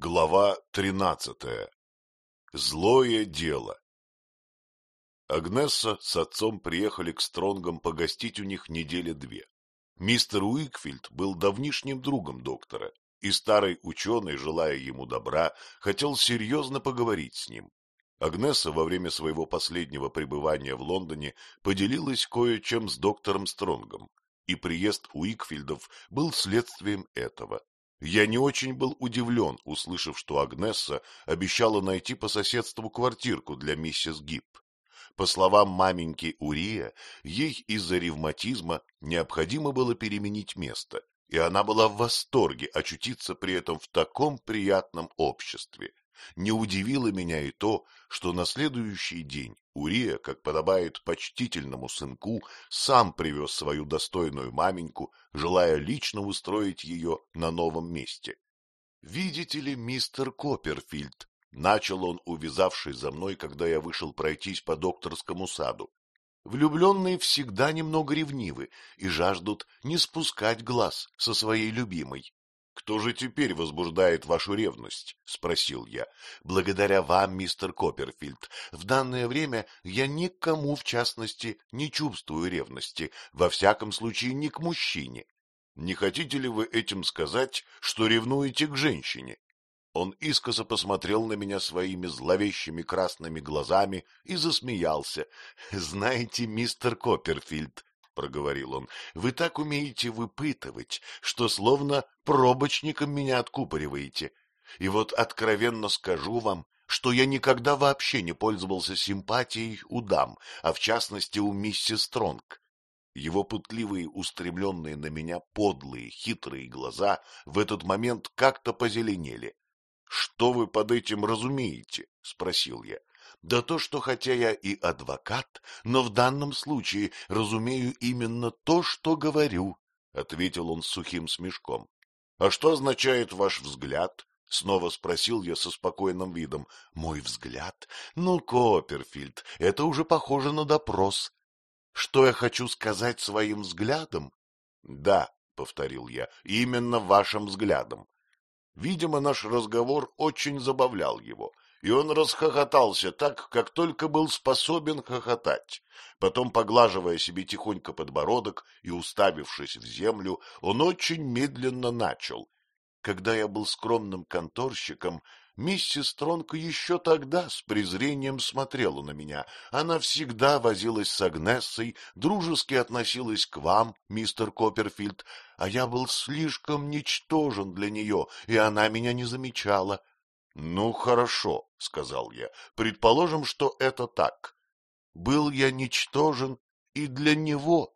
Глава тринадцатая. Злое дело. Агнесса с отцом приехали к Стронгам погостить у них недели две. Мистер Уикфилд был давнишним другом доктора, и старый ученый, желая ему добра, хотел серьезно поговорить с ним. Агнесса во время своего последнего пребывания в Лондоне поделилась кое-чем с доктором Стронгом, и приезд Уикфилдов был следствием этого. Я не очень был удивлен, услышав, что Агнесса обещала найти по соседству квартирку для миссис Гиб. По словам маменьки Урия, ей из-за ревматизма необходимо было переменить место, и она была в восторге очутиться при этом в таком приятном обществе. Не удивило меня и то, что на следующий день Урия, как подобает почтительному сынку, сам привез свою достойную маменьку, желая лично устроить ее на новом месте. — Видите ли, мистер Копперфильд, — начал он, увязавшись за мной, когда я вышел пройтись по докторскому саду, — влюбленные всегда немного ревнивы и жаждут не спускать глаз со своей любимой. Кто же теперь возбуждает вашу ревность? — спросил я. — Благодаря вам, мистер Копперфильд. В данное время я никому, в частности, не чувствую ревности, во всяком случае не к мужчине. Не хотите ли вы этим сказать, что ревнуете к женщине? Он искоса посмотрел на меня своими зловещими красными глазами и засмеялся. — Знаете, мистер Копперфильд, проговорил он, — вы так умеете выпытывать, что словно пробочником меня откупориваете. И вот откровенно скажу вам, что я никогда вообще не пользовался симпатией у дам, а в частности у миссис Стронг. Его пытливые, устремленные на меня подлые, хитрые глаза в этот момент как-то позеленели. — Что вы под этим разумеете? — спросил я. Да то, что хотя я и адвокат, но в данном случае разумею именно то, что говорю, — ответил он с сухим смешком. — А что означает ваш взгляд? — снова спросил я со спокойным видом. — Мой взгляд? Ну, Копперфильд, это уже похоже на допрос. Что я хочу сказать своим взглядом? — Да, — повторил я, — именно вашим взглядом. Видимо, наш разговор очень забавлял его, и он расхохотался так, как только был способен хохотать. Потом, поглаживая себе тихонько подбородок и уставившись в землю, он очень медленно начал. Когда я был скромным конторщиком, миссис Тронко еще тогда с презрением смотрела на меня. Она всегда возилась с Агнессой, дружески относилась к вам, мистер Копперфильд, а я был слишком ничтожен для нее, и она меня не замечала. — Ну, хорошо, — сказал я, — предположим, что это так. Был я ничтожен и для него.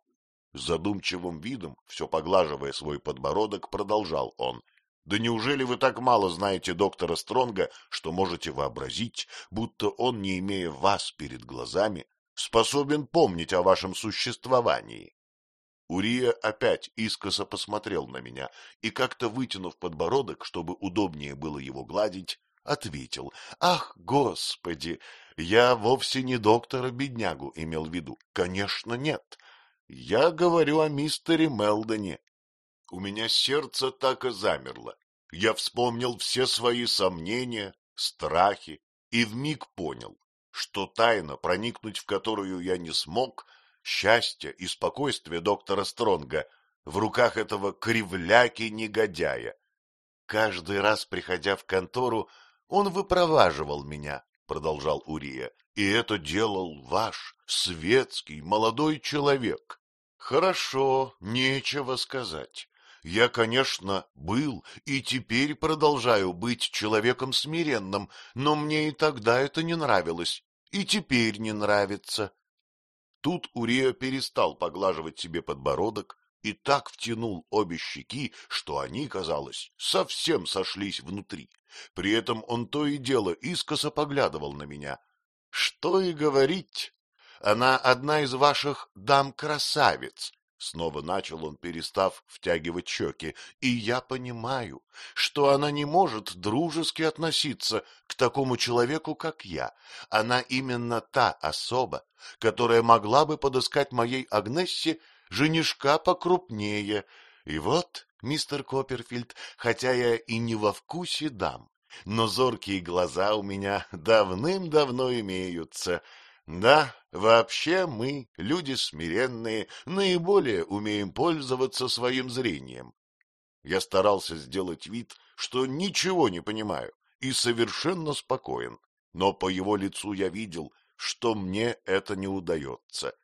Задумчивым видом, все поглаживая свой подбородок, продолжал он. Да неужели вы так мало знаете доктора Стронга, что можете вообразить, будто он, не имея вас перед глазами, способен помнить о вашем существовании? Урия опять искоса посмотрел на меня и, как-то вытянув подбородок, чтобы удобнее было его гладить, ответил. — Ах, господи, я вовсе не доктора-беднягу имел в виду. Конечно, нет. Я говорю о мистере Мелдоне. У меня сердце так и замерло. Я вспомнил все свои сомнения, страхи и вмиг понял, что тайна, проникнуть в которую я не смог, счастье и спокойствие доктора Стронга в руках этого кривляки-негодяя. Каждый раз, приходя в контору, он выпроваживал меня, — продолжал Урия, — и это делал ваш, светский, молодой человек. Хорошо, нечего сказать. Я, конечно, был и теперь продолжаю быть человеком смиренным, но мне и тогда это не нравилось, и теперь не нравится. Тут Урия перестал поглаживать себе подбородок и так втянул обе щеки, что они, казалось, совсем сошлись внутри. При этом он то и дело искоса поглядывал на меня. — Что и говорить, она одна из ваших дам-красавиц, — снова начал он, перестав втягивать щеки, — и я понимаю, что она не может дружески относиться к такому человеку, как я. Она именно та особа, которая могла бы подыскать моей Агнессе женишка покрупнее. И вот мистер Копперфильд, хотя я и не во вкусе дам, но зоркие глаза у меня давным-давно имеются. Да, вообще мы, люди смиренные, наиболее умеем пользоваться своим зрением. Я старался сделать вид, что ничего не понимаю и совершенно спокоен, но по его лицу я видел, что мне это не удается.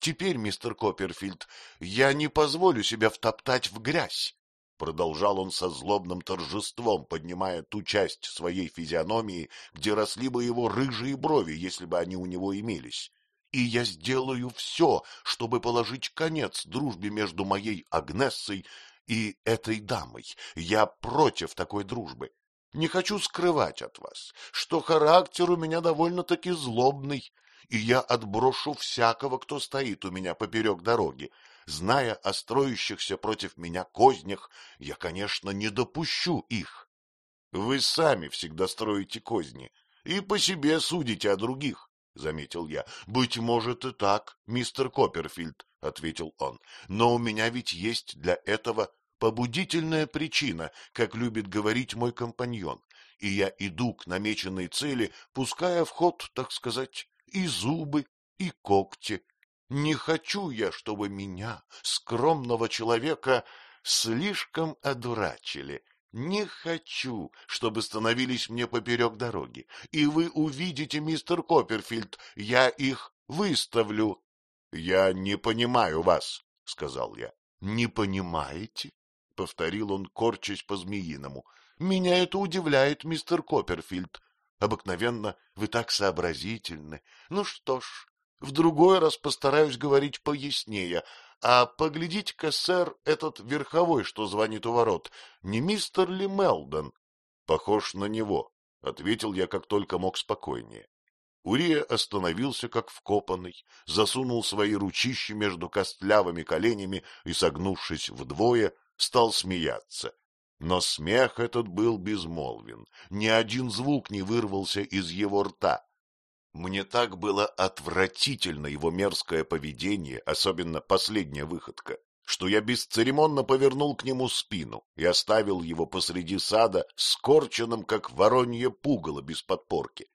Теперь, мистер Копперфильд, я не позволю себя втоптать в грязь. Продолжал он со злобным торжеством, поднимая ту часть своей физиономии, где росли бы его рыжие брови, если бы они у него имелись. И я сделаю все, чтобы положить конец дружбе между моей Агнессой и этой дамой. Я против такой дружбы. Не хочу скрывать от вас, что характер у меня довольно-таки злобный, и я отброшу всякого, кто стоит у меня поперек дороги. Зная о строящихся против меня кознях, я, конечно, не допущу их. Вы сами всегда строите козни и по себе судите о других, — заметил я. — Быть может и так, мистер Копперфильд, — ответил он, — но у меня ведь есть для этого побудительная причина, как любит говорить мой компаньон, и я иду к намеченной цели, пуская в ход, так сказать, и зубы, и когти. Не хочу я, чтобы меня, скромного человека, слишком одурачили. Не хочу, чтобы становились мне поперек дороги. И вы увидите, мистер Копперфильд, я их выставлю. — Я не понимаю вас, — сказал я. — Не понимаете? — повторил он, корчась по-змеиному. — Меня это удивляет, мистер Копперфильд. Обыкновенно вы так сообразительны. Ну что ж, в другой раз постараюсь говорить пояснее. А поглядите-ка, сэр, этот верховой, что звонит у ворот, не мистер ли Мелдон? — Похож на него, — ответил я как только мог спокойнее. Урия остановился как вкопанный, засунул свои ручищи между костлявыми коленями и, согнувшись вдвое, стал смеяться. Но смех этот был безмолвен, ни один звук не вырвался из его рта. Мне так было отвратительно его мерзкое поведение, особенно последняя выходка, что я бесцеремонно повернул к нему спину и оставил его посреди сада, скорченным, как воронье пугало без подпорки.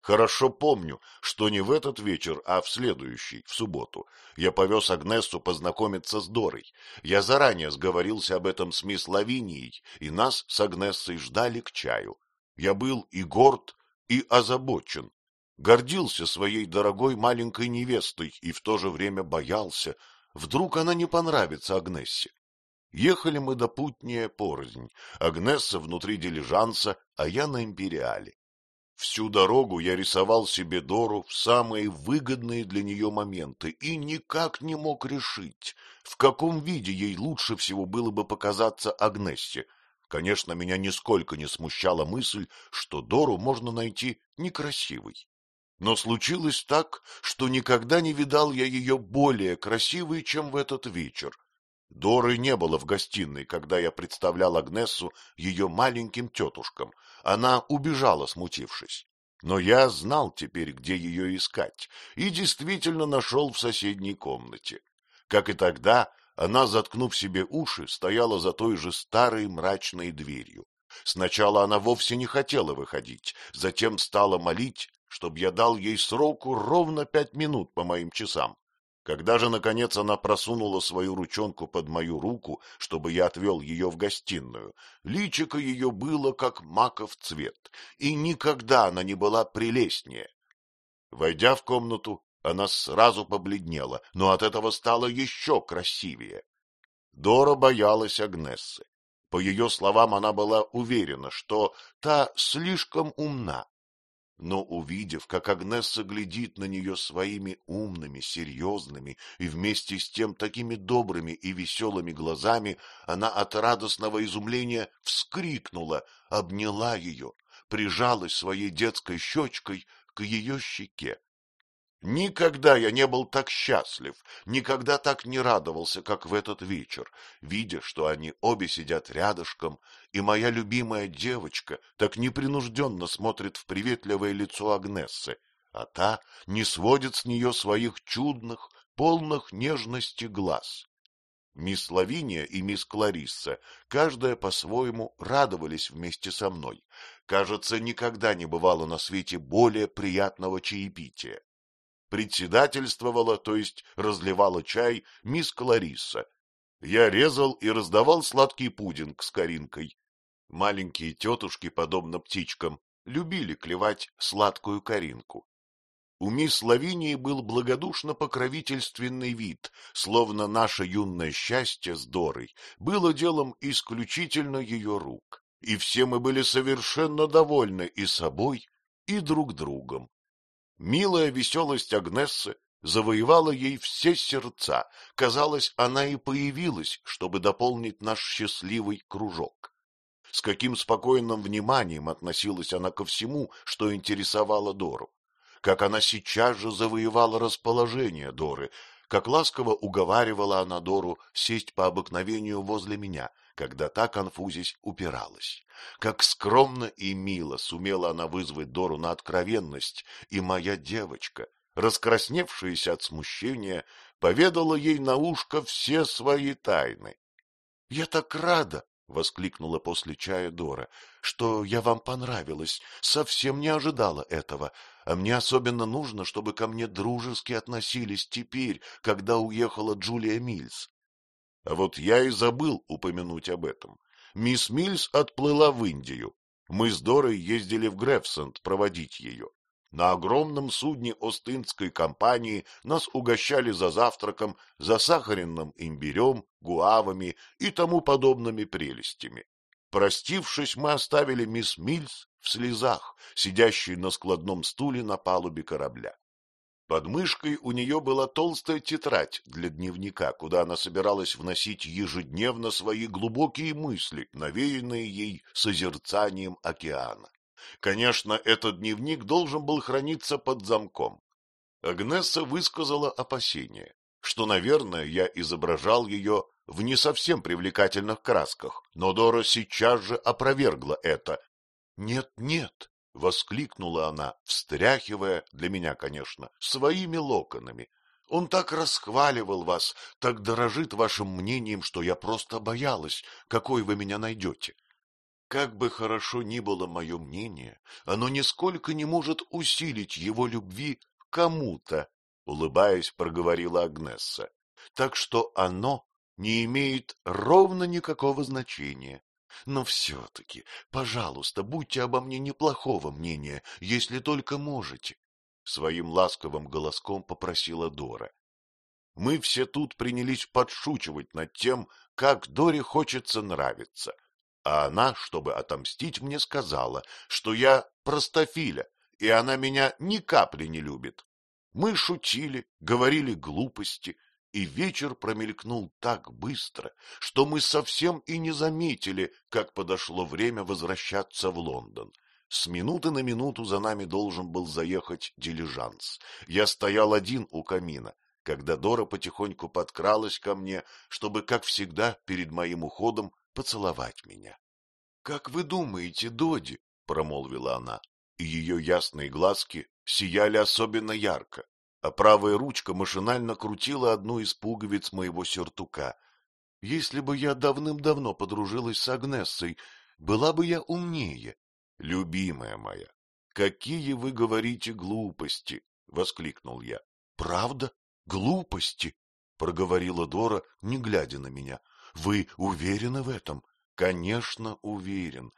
Хорошо помню, что не в этот вечер, а в следующий, в субботу, я повез Агнесу познакомиться с Дорой. Я заранее сговорился об этом с мисс Лавинией, и нас с Агнессой ждали к чаю. Я был и горд, и озабочен. Гордился своей дорогой маленькой невестой и в то же время боялся, вдруг она не понравится Агнессе. Ехали мы до Путния порознь, Агнесса внутри дилижанса, а я на Империале. Всю дорогу я рисовал себе Дору в самые выгодные для нее моменты и никак не мог решить, в каком виде ей лучше всего было бы показаться Агнессе. Конечно, меня нисколько не смущала мысль, что Дору можно найти некрасивой. Но случилось так, что никогда не видал я ее более красивой, чем в этот вечер. Доры не было в гостиной, когда я представлял Агнессу ее маленьким тетушкам. Она убежала, смутившись. Но я знал теперь, где ее искать, и действительно нашел в соседней комнате. Как и тогда, она, заткнув себе уши, стояла за той же старой мрачной дверью. Сначала она вовсе не хотела выходить, затем стала молить, чтобы я дал ей сроку ровно пять минут по моим часам. Когда же, наконец, она просунула свою ручонку под мою руку, чтобы я отвел ее в гостиную, личико ее было как маков цвет, и никогда она не была прелестнее. Войдя в комнату, она сразу побледнела, но от этого стала еще красивее. Дора боялась Агнессы. По ее словам, она была уверена, что та слишком умна, но, увидев, как Агнесса глядит на нее своими умными, серьезными и вместе с тем такими добрыми и веселыми глазами, она от радостного изумления вскрикнула, обняла ее, прижалась своей детской щечкой к ее щеке. Никогда я не был так счастлив, никогда так не радовался, как в этот вечер, видя, что они обе сидят рядышком, и моя любимая девочка так непринужденно смотрит в приветливое лицо Агнессы, а та не сводит с нее своих чудных, полных нежности глаз. Мисс Лавиния и мисс Кларисса, каждая по-своему, радовались вместе со мной. Кажется, никогда не бывало на свете более приятного чаепития. Председательствовала, то есть разливала чай, мисс Кларисса. Я резал и раздавал сладкий пудинг с коринкой. Маленькие тетушки, подобно птичкам, любили клевать сладкую коринку. У мисс Лавинии был благодушно-покровительственный вид, словно наше юное счастье с Дорой было делом исключительно ее рук, и все мы были совершенно довольны и собой, и друг другом. Милая веселость Агнессы завоевала ей все сердца, казалось, она и появилась, чтобы дополнить наш счастливый кружок. С каким спокойным вниманием относилась она ко всему, что интересовало Дору. Как она сейчас же завоевала расположение Доры, как ласково уговаривала она Дору сесть по обыкновению возле меня, когда та, конфузясь, упиралась. Как скромно и мило сумела она вызвать Дору на откровенность, и моя девочка, раскрасневшаяся от смущения, поведала ей на ушко все свои тайны. — Я так рада! — воскликнула после чая Дора, — что я вам понравилась, совсем не ожидала этого а мне особенно нужно, чтобы ко мне дружески относились теперь, когда уехала Джулия Мильс. А вот я и забыл упомянуть об этом. Мисс Мильс отплыла в Индию. Мы с Дорой ездили в Грефсенд проводить ее. На огромном судне Остинской компании нас угощали за завтраком засахаренным имбирем, гуавами и тому подобными прелестями. Простившись, мы оставили мисс Мильс в слезах, сидящей на складном стуле на палубе корабля. Под мышкой у нее была толстая тетрадь для дневника, куда она собиралась вносить ежедневно свои глубокие мысли, навеянные ей созерцанием океана. Конечно, этот дневник должен был храниться под замком. Агнесса высказала опасение, что, наверное, я изображал ее в не совсем привлекательных красках, но Дора сейчас же опровергла это. «Нет, нет!» — воскликнула она, встряхивая, для меня, конечно, своими локонами. «Он так расхваливал вас, так дорожит вашим мнением, что я просто боялась, какой вы меня найдете. Как бы хорошо ни было мое мнение, оно нисколько не может усилить его любви кому-то, — улыбаясь, проговорила Агнесса. — Так что оно не имеет ровно никакого значения. Но все-таки, пожалуйста, будьте обо мне неплохого мнения, если только можете. Своим ласковым голоском попросила Дора. Мы все тут принялись подшучивать над тем, как Доре хочется нравиться. А она, чтобы отомстить, мне сказала, что я простофиля, и она меня ни капли не любит. Мы шутили, говорили глупости, и вечер промелькнул так быстро, что мы совсем и не заметили, как подошло время возвращаться в Лондон. С минуты на минуту за нами должен был заехать дилижанс. Я стоял один у камина, когда Дора потихоньку подкралась ко мне, чтобы, как всегда, перед моим уходом поцеловать меня. — Как вы думаете, Доди? — промолвила она, и ее ясные глазки сияли особенно ярко а правая ручка машинально крутила одну из пуговиц моего сюртука. Если бы я давным-давно подружилась с Агнессой, была бы я умнее. — Любимая моя, какие вы говорите глупости! — воскликнул я. — Правда? Глупости? — проговорила Дора, не глядя на меня. — Вы уверены в этом? — Конечно, уверен.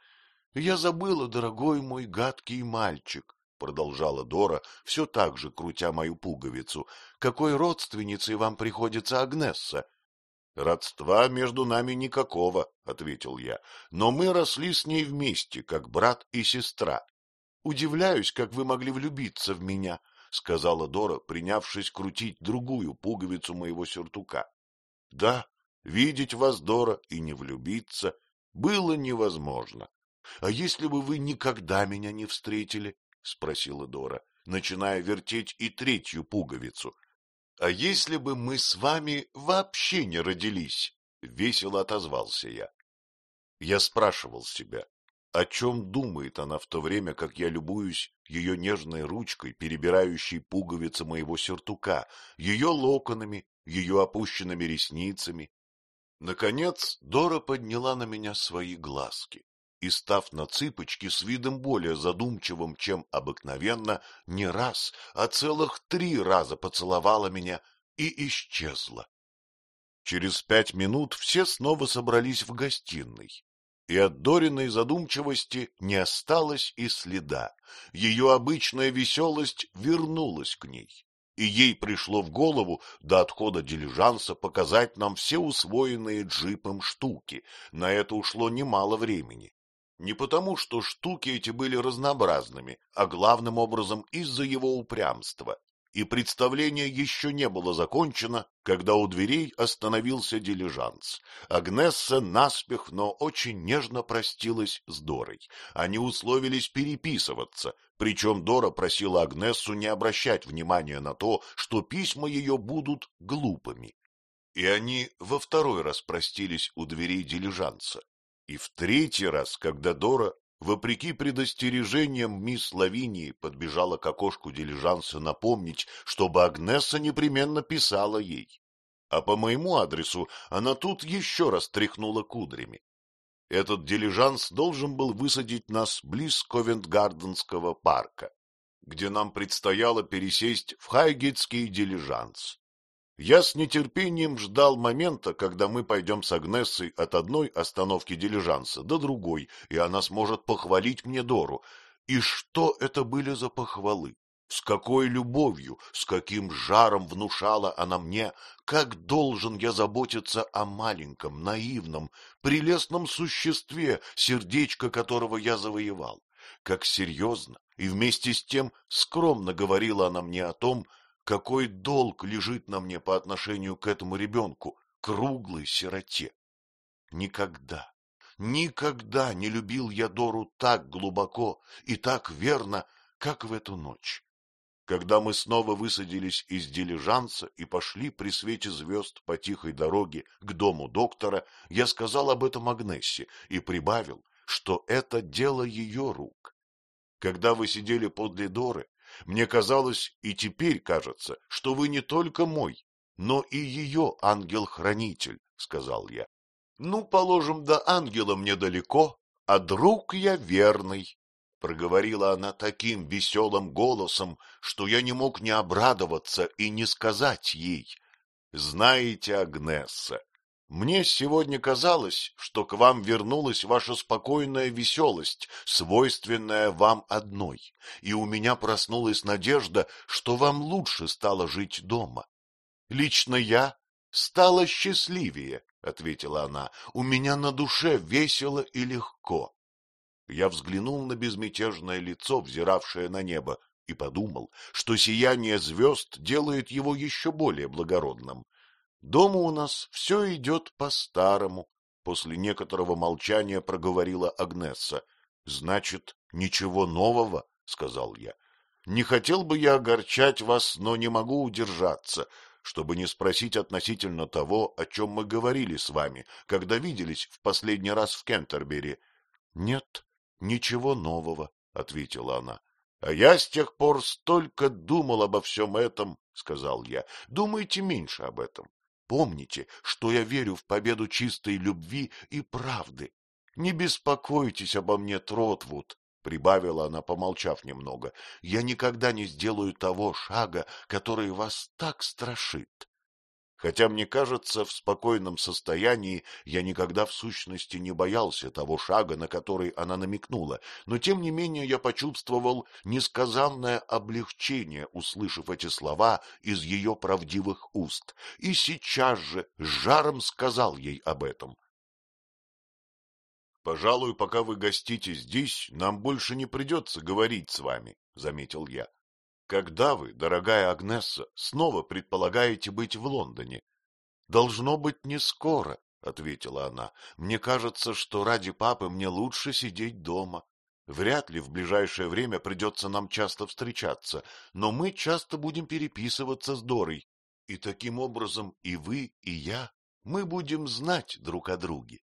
Я забыла, дорогой мой гадкий мальчик продолжала Дора, все так же крутя мою пуговицу, — какой родственницей вам приходится Агнесса? — Родства между нами никакого, — ответил я, — но мы росли с ней вместе, как брат и сестра. — Удивляюсь, как вы могли влюбиться в меня, — сказала Дора, принявшись крутить другую пуговицу моего сюртука. — Да, видеть вас, Дора, и не влюбиться было невозможно. А если бы вы никогда меня не встретили, — спросила Дора, начиная вертеть и третью пуговицу. — А если бы мы с вами вообще не родились? — весело отозвался я. Я спрашивал себя, о чем думает она в то время, как я любуюсь ее нежной ручкой, перебирающей пуговицы моего сюртука, ее локонами, ее опущенными ресницами. Наконец Дора подняла на меня свои глазки и, став на цыпочки с видом более задумчивым, чем обыкновенно, не раз, а целых три раза поцеловала меня и исчезла. Через пять минут все снова собрались в гостиной, и от Дориной задумчивости не осталось и следа. Ее обычная веселость вернулась к ней и ей пришло в голову до отхода дилижанса показать нам все усвоенные джипом штуки. На это ушло немало времени. Не потому, что штуки эти были разнообразными, а главным образом из-за его упрямства и представление еще не было закончено, когда у дверей остановился дилижанс. Агнесса наспех, но очень нежно простилась с Дорой. Они условились переписываться, причем Дора просила Агнессу не обращать внимания на то, что письма ее будут глупыми. И они во второй раз простились у дверей дилижанса. И в третий раз, когда Дора вопреки предостережениям мисс Лавинии, подбежала к окошку дилижанса напомнить, чтобы Агнеса непременно писала ей. А по моему адресу она тут еще раз тряхнула кудрями. Этот дилижанс должен был высадить нас близ Ковент-Гарденского парка, где нам предстояло пересесть в Хайгетский дилижанс. Я с нетерпением ждал момента, когда мы пойдем с Агнессой от одной остановки дилижанса до другой, и она сможет похвалить мне Дору. И что это были за похвалы? С какой любовью, с каким жаром внушала она мне, как должен я заботиться о маленьком, наивном, прелестном существе, сердечко которого я завоевал. Как серьезно и вместе с тем скромно говорила она мне о том, какой долг лежит на мне по отношению к этому ребенку, круглой сироте. Никогда, никогда не любил я Дору так глубоко и так верно, как в эту ночь. Когда мы снова высадились из дилижанса и пошли при свете звезд по тихой дороге к дому доктора, я сказал об этом Агнессе и прибавил, что это дело ее рук. Когда вы сидели подле Доры, мне казалось, и теперь кажется, что вы не только мой, но и ее ангел-хранитель, — сказал я. — Ну, положим, до ангела мне далеко, а друг я верный, — проговорила она таким веселым голосом, что я не мог не обрадоваться и не сказать ей. — Знаете, Агнесса, мне сегодня казалось, что к вам вернулась ваша спокойная веселость, свойственная вам одной, и у меня проснулась надежда, что вам лучше стало жить дома. Лично я стала счастливее, — ответила она, — у меня на душе весело и легко. Я взглянул на безмятежное лицо, взиравшее на небо, и подумал, что сияние звезд делает его еще более благородным. Дома у нас все идет по-старому, — после некоторого молчания проговорила Агнесса. — Значит, ничего нового, — сказал я. — Не хотел бы я огорчать вас, но не могу удержаться, чтобы не спросить относительно того, о чем мы говорили с вами, когда виделись в последний раз в Кентербери. — Нет, ничего нового, — ответила она. — А я с тех пор столько думал обо всем этом, — сказал я. — Думайте меньше об этом. Помните, что я верю в победу чистой любви и правды. Не беспокойтесь обо мне, Тротвуд, — прибавила она, помолчав немного. — Я никогда не сделаю того шага, который вас так страшит. Хотя, мне кажется, в спокойном состоянии я никогда в сущности не боялся того шага, на который она намекнула, но тем не менее я почувствовал несказанное облегчение, услышав эти слова из ее правдивых уст, и сейчас же с жаром сказал ей об этом. — Пожалуй, пока вы гостите здесь, нам больше не придется говорить с вами, — заметил я. Когда вы, дорогая Агнесса, снова предполагаете быть в Лондоне? — Должно быть, не скоро, — ответила она. — Мне кажется, что ради папы мне лучше сидеть дома. Вряд ли в ближайшее время придется нам часто встречаться, но мы часто будем переписываться с Дорой. И таким образом и вы, и я, мы будем знать друг о друге.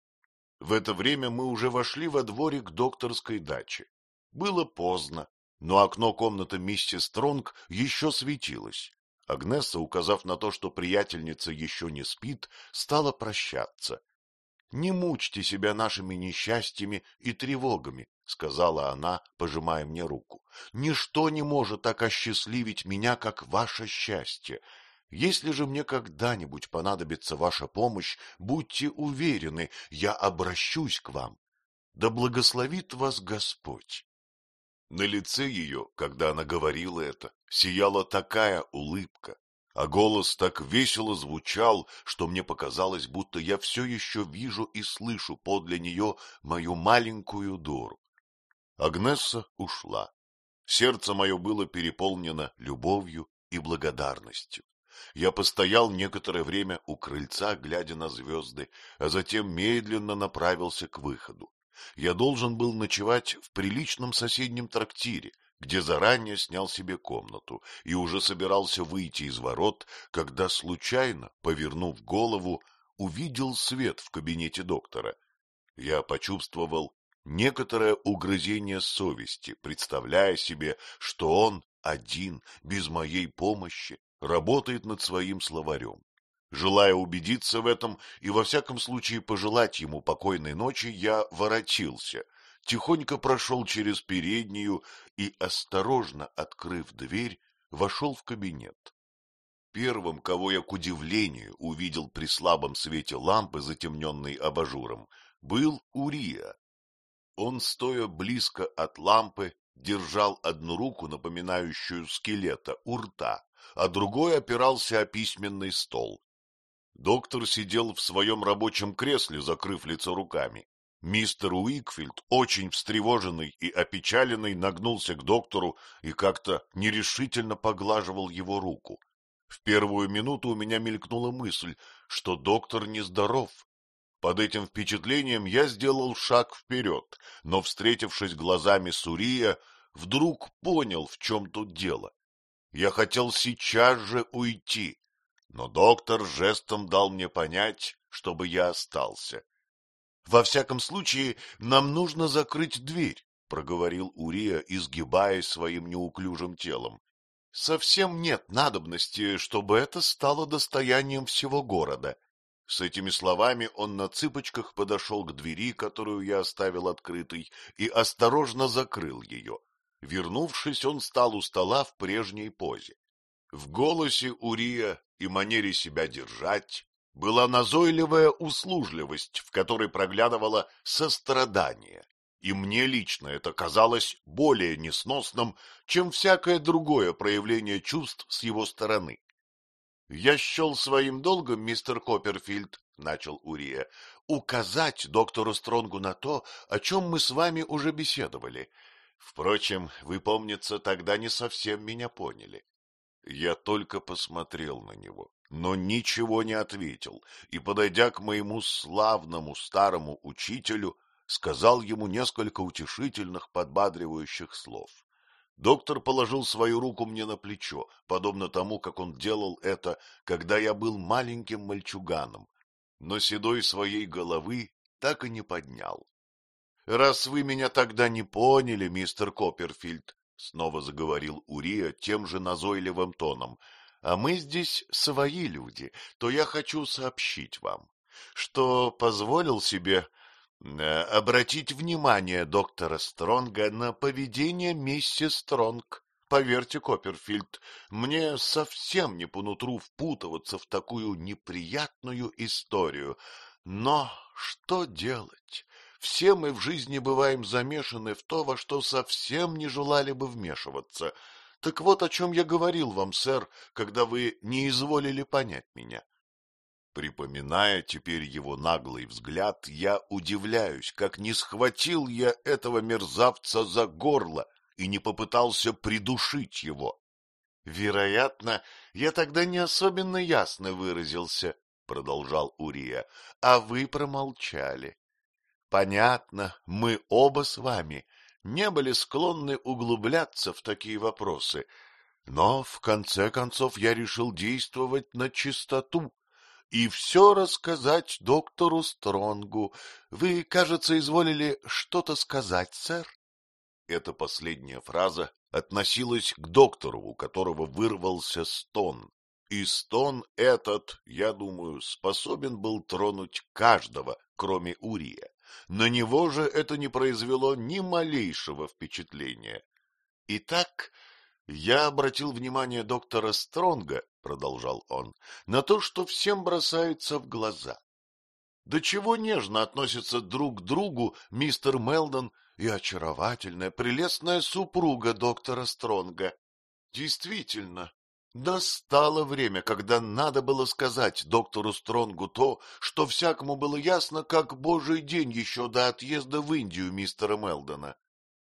В это время мы уже вошли во дворик докторской дачи. Было поздно, но окно комнаты миссис Стронг еще светилось. Агнеса, указав на то, что приятельница еще не спит, стала прощаться. не мучьте себя нашими несчастьями и тревогами, — сказала она, пожимая мне руку. — Ничто не может так осчастливить меня, как ваше счастье. Если же мне когда-нибудь понадобится ваша помощь, будьте уверены, я обращусь к вам. Да благословит вас Господь. На лице ее, когда она говорила это, сияла такая улыбка, а голос так весело звучал, что мне показалось, будто я все еще вижу и слышу подле нее мою маленькую Дору. Агнесса ушла. Сердце мое было переполнено любовью и благодарностью. Я постоял некоторое время у крыльца, глядя на звезды, а затем медленно направился к выходу. Я должен был ночевать в приличном соседнем трактире, где заранее снял себе комнату и уже собирался выйти из ворот, когда случайно, повернув голову, увидел свет в кабинете доктора. Я почувствовал некоторое угрызение совести, представляя себе, что он один, без моей помощи, работает над своим словарем. Желая убедиться в этом и во всяком случае пожелать ему покойной ночи, я воротился, тихонько прошел через переднюю и, осторожно открыв дверь, вошел в кабинет. Первым, кого я к удивлению увидел при слабом свете лампы, затемненной абажуром, был Урия. Он, стоя близко от лампы, держал одну руку, напоминающую скелета, у рта, а другой опирался о письменный стол. Доктор сидел в своем рабочем кресле, закрыв лицо руками. Мистер Уикфилд, очень встревоженный и опечаленный, нагнулся к доктору и как-то нерешительно поглаживал его руку. В первую минуту у меня мелькнула мысль, что доктор нездоров. Под этим впечатлением я сделал шаг вперед, но, встретившись глазами с Урия, вдруг понял, в чем тут дело. Я хотел сейчас же уйти, но доктор жестом дал мне понять, чтобы я остался. — Во всяком случае, нам нужно закрыть дверь, — проговорил Урия, изгибаясь своим неуклюжим телом. — Совсем нет надобности, чтобы это стало достоянием всего города. С этими словами он на цыпочках подошел к двери, которую я оставил открытой, и осторожно закрыл ее. Вернувшись, он стал у стола в прежней позе. В голосе Урия и манере себя держать была назойливая услужливость, в которой проглядывало сострадание, и мне лично это казалось более несносным, чем всякое другое проявление чувств с его стороны. — Я счел своим долгом, мистер Копперфильд, — начал Урия, — указать доктору Стронгу на то, о чем мы с вами уже беседовали. Впрочем, вы, помнится, тогда не совсем меня поняли. Я только посмотрел на него но ничего не ответил и, подойдя к моему славному старому учителю, сказал ему несколько утешительных, подбадривающих слов. Доктор положил свою руку мне на плечо, подобно тому, как он делал это, когда я был маленьким мальчуганом, но седой своей головы так и не поднял. — Раз вы меня тогда не поняли, мистер Копперфильд, — снова заговорил Урия тем же назойливым тоном, — а мы здесь свои люди, то я хочу сообщить вам, что позволил себе э, обратить внимание доктора Стронга на поведение миссис Стронг. Поверьте, Копперфильд, мне совсем не по нутру впутываться в такую неприятную историю. Но что делать? Все мы в жизни бываем замешаны в то, во что совсем не желали бы вмешиваться — так вот о чем я говорил вам, сэр, когда вы не изволили понять меня. Припоминая теперь его наглый взгляд, я удивляюсь, как не схватил я этого мерзавца за горло и не попытался придушить его. — Вероятно, я тогда не особенно ясно выразился, — продолжал Урия, — а вы промолчали. Понятно, мы оба с вами не были склонны углубляться в такие вопросы, но, в конце концов, я решил действовать на чистоту и все рассказать доктору Стронгу. Вы, кажется, изволили что-то сказать, сэр? Эта последняя фраза относилась к доктору, у которого вырвался стон. И стон этот, я думаю, способен был тронуть каждого, кроме Урия. На него же это не произвело ни малейшего впечатления. Итак, я обратил внимание доктора Стронга, продолжал он, на то, что всем бросается в глаза. До чего нежно относятся друг к другу мистер Мелдон и очаровательная, прелестная супруга доктора Стронга. Действительно, настало время, когда надо было сказать доктору Стронгу то, что всякому было ясно, как божий день еще до отъезда в Индию мистера Мелдона.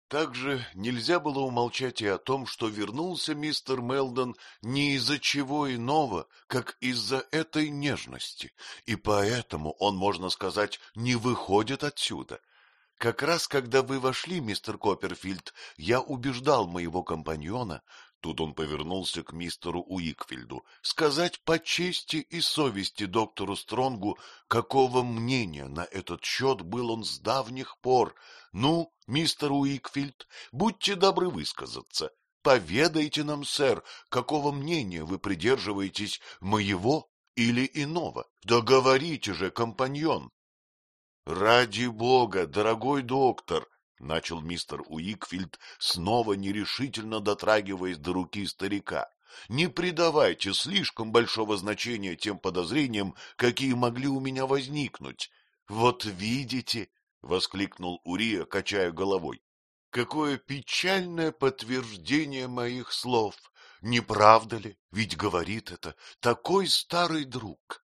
Также нельзя было умолчать и о том, что вернулся мистер Мелдон не из-за чего иного, как из-за этой нежности, и поэтому он, можно сказать, не выходит отсюда. Как раз когда вы вошли, мистер Копперфильд, я убеждал моего компаньона, Тут он повернулся к мистеру Уикфилду. Сказать по чести и совести доктору Стронгу, какого мнения на этот счет был он с давних пор. Ну, мистер Уикфилд, будьте добры высказаться. Поведайте нам, сэр, какого мнения вы придерживаетесь, моего или иного. Да говорите же, компаньон. Ради бога, дорогой доктор, начал мистер Уикфилд, снова нерешительно дотрагиваясь до руки старика. Не придавайте слишком большого значения тем подозрениям, какие могли у меня возникнуть. Вот видите, воскликнул Урия, качая головой. Какое печальное подтверждение моих слов. Не правда ли? Ведь говорит это такой старый друг.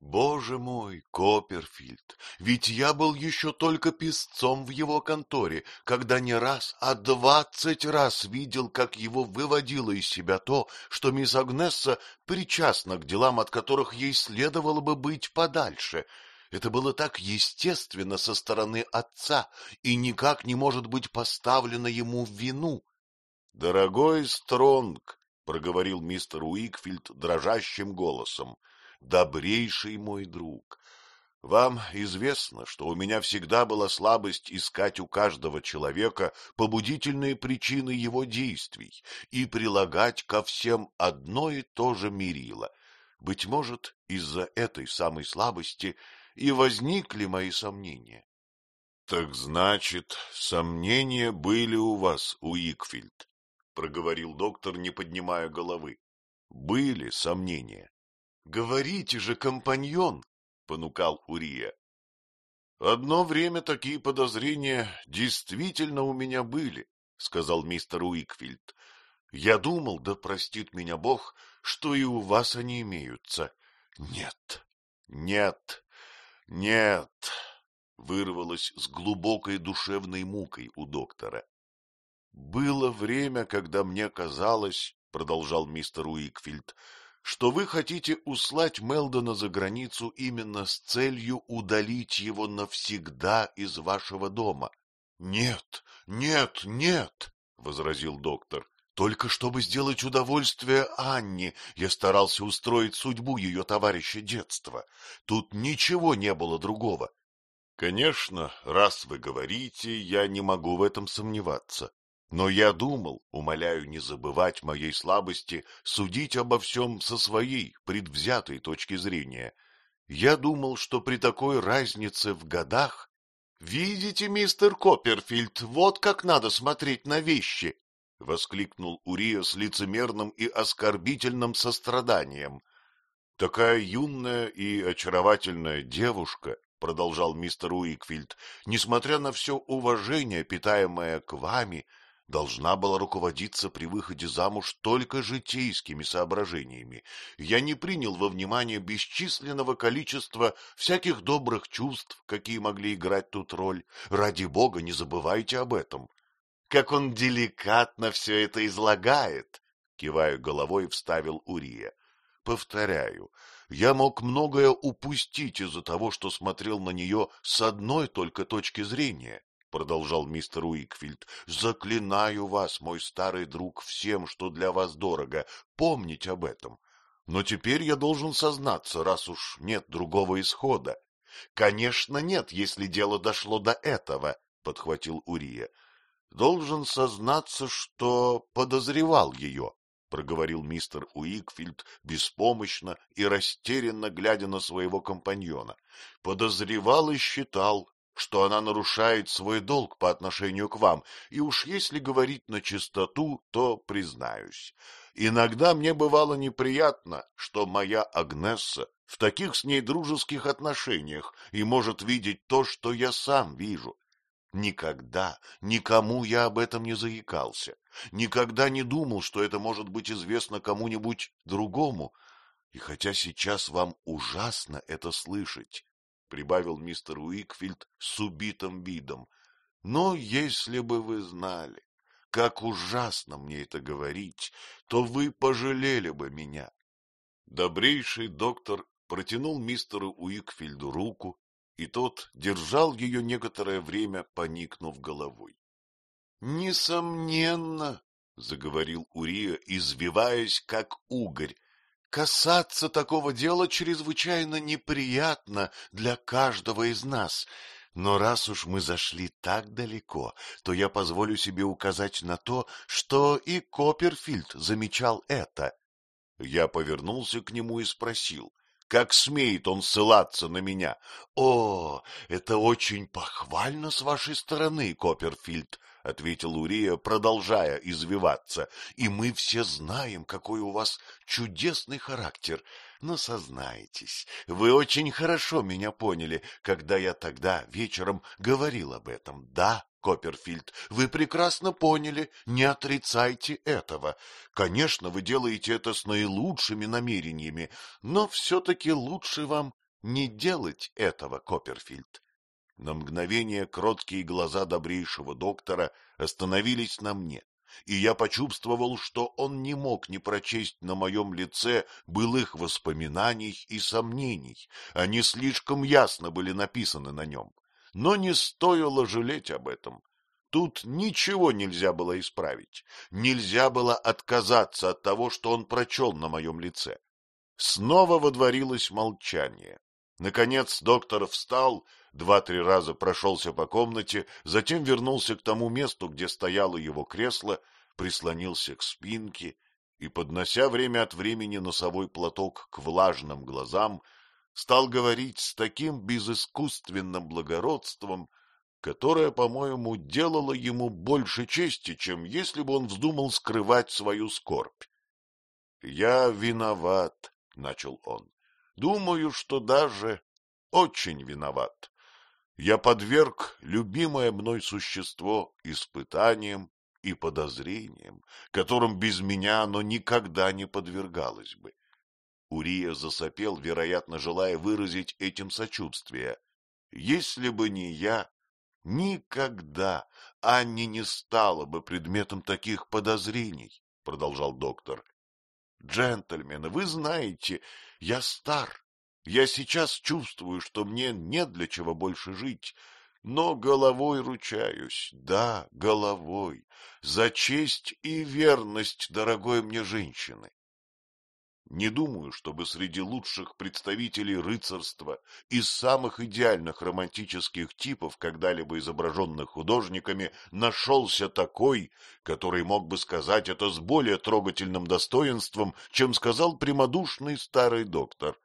Боже мой, Копперфильд, ведь я был еще только писцом в его конторе, когда не раз, а двадцать раз видел, как его выводило из себя то, что мисс Агнесса причастна к делам, от которых ей следовало бы быть подальше. Это было так естественно со стороны отца и никак не может быть поставлено ему в вину. — Дорогой Стронг, — проговорил мистер Уикфилд дрожащим голосом, — добрейший мой друг, вам известно, что у меня всегда была слабость искать у каждого человека побудительные причины его действий и прилагать ко всем одно и то же мерило. Быть может, из-за этой самой слабости и возникли мои сомнения. — Так значит, сомнения были у вас, Уикфильд, — проговорил доктор, не поднимая головы. — Были сомнения. — Говорите же, компаньон, — понукал Урия. — Одно время такие подозрения действительно у меня были, — сказал мистер Уикфилд. — Я думал, да простит меня Бог, что и у вас они имеются. — Нет, нет, нет, — вырвалось с глубокой душевной мукой у доктора. — Было время, когда мне казалось, — продолжал мистер Уикфилд, — что вы хотите услать Мелдона за границу именно с целью удалить его навсегда из вашего дома. — Нет, нет, нет, — возразил доктор. — Только чтобы сделать удовольствие Анне, я старался устроить судьбу ее товарища детства. Тут ничего не было другого. — Конечно, раз вы говорите, я не могу в этом сомневаться. Но я думал, умоляю не забывать моей слабости, судить обо всем со своей предвзятой точки зрения. Я думал, что при такой разнице в годах... — Видите, мистер Копперфильд, вот как надо смотреть на вещи! — воскликнул Урия с лицемерным и оскорбительным состраданием. — Такая юная и очаровательная девушка, — продолжал мистер Уикфилд, — несмотря на все уважение, питаемое к вами, — должна была руководиться при выходе замуж только житейскими соображениями. Я не принял во внимание бесчисленного количества всяких добрых чувств, какие могли играть тут роль. Ради бога, не забывайте об этом. Как он деликатно все это излагает, киваю головой, вставил Урия. Повторяю, я мог многое упустить из-за того, что смотрел на нее с одной только точки зрения. — продолжал мистер Уикфилд, — заклинаю вас, мой старый друг, всем, что для вас дорого, помнить об этом. Но теперь я должен сознаться, раз уж нет другого исхода. — Конечно, нет, если дело дошло до этого, — подхватил Урия. — Должен сознаться, что подозревал ее, проговорил мистер Уикфилд беспомощно и растерянно глядя на своего компаньона. Подозревал и считал, что она нарушает свой долг по отношению к вам, и уж если говорить на чистоту, то признаюсь. Иногда мне бывало неприятно, что моя Агнесса в таких с ней дружеских отношениях и может видеть то, что я сам вижу. Никогда никому я об этом не заикался, никогда не думал, что это может быть известно кому-нибудь другому. И хотя сейчас вам ужасно это слышать, — прибавил мистер Уикфилд с убитым видом, — но если бы вы знали, как ужасно мне это говорить, то вы пожалели бы меня. Добрейший доктор протянул мистеру Уикфилду руку, и тот держал ее некоторое время, поникнув головой. — Несомненно, — заговорил Урия, извиваясь, как угорь, — касаться такого дела чрезвычайно неприятно для каждого из нас. Но раз уж мы зашли так далеко, то я позволю себе указать на то, что и Копперфильд замечал это. Я повернулся к нему и спросил, как смеет он ссылаться на меня? — О, это очень похвально с вашей стороны, Копперфильд, — ответил Урия, продолжая извиваться. — И мы все знаем, какой у вас чудесный характер. Но сознайтесь, вы очень хорошо меня поняли, когда я тогда вечером говорил об этом. Да, Копперфильд, вы прекрасно поняли, не отрицайте этого. Конечно, вы делаете это с наилучшими намерениями, но все-таки лучше вам не делать этого, Копперфильд. На мгновение кроткие глаза добрейшего доктора остановились на мне, и я почувствовал, что он не мог не прочесть на моем лице былых воспоминаний и сомнений, они слишком ясно были написаны на нем но не стоило жалеть об этом. Тут ничего нельзя было исправить, нельзя было отказаться от того, что он прочел на моем лице. Снова водворилось молчание. Наконец доктор встал, два-три раза прошелся по комнате, затем вернулся к тому месту, где стояло его кресло, прислонился к спинке и, поднося время от времени носовой платок к влажным глазам, стал говорить с таким безыскусственным благородством, которое, по-моему, делало ему больше чести, чем если бы он вздумал скрывать свою скорбь. — Я виноват, — начал он. — Думаю, что даже очень виноват. Я подверг любимое мной существо испытаниям и подозрениям, которым без меня оно никогда не подвергалось бы. Урия засопел, вероятно, желая выразить этим сочувствие. Если бы не я, никогда Анни не стала бы предметом таких подозрений, — продолжал доктор. — Джентльмены, вы знаете, я стар. Я сейчас чувствую, что мне нет для чего больше жить, но головой ручаюсь, да, головой, за честь и верность дорогой мне женщины. Не думаю, чтобы среди лучших представителей рыцарства из самых идеальных романтических типов, когда-либо изображенных художниками, нашелся такой, который мог бы сказать это с более трогательным достоинством, чем сказал прямодушный старый доктор.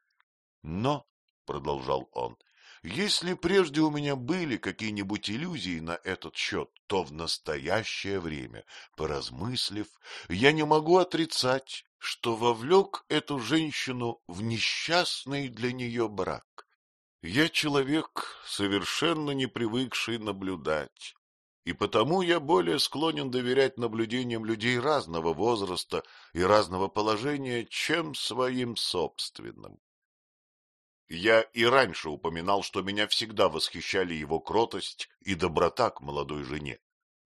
Но, — продолжал он, — если прежде у меня были какие-нибудь иллюзии на этот счет, то в настоящее время, поразмыслив, я не могу отрицать, что вовлек эту женщину в несчастный для нее брак. Я человек, совершенно не привыкший наблюдать, и потому я более склонен доверять наблюдениям людей разного возраста и разного положения, чем своим собственным. Я и раньше упоминал, что меня всегда восхищали его кротость и доброта к молодой жене.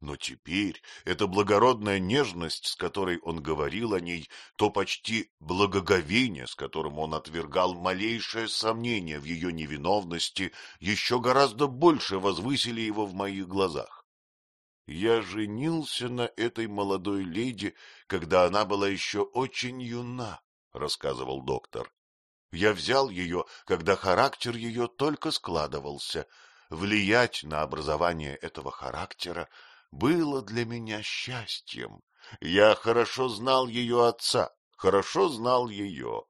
Но теперь эта благородная нежность, с которой он говорил о ней, то почти благоговение, с которым он отвергал малейшее сомнение в ее невиновности, еще гораздо больше возвысили его в моих глазах. Я женился на этой молодой леди, когда она была еще очень юна, — рассказывал доктор. Я взял ее, когда характер ее только складывался. Влиять на образование этого характера было для меня счастьем. Я хорошо знал ее отца, хорошо знал ее.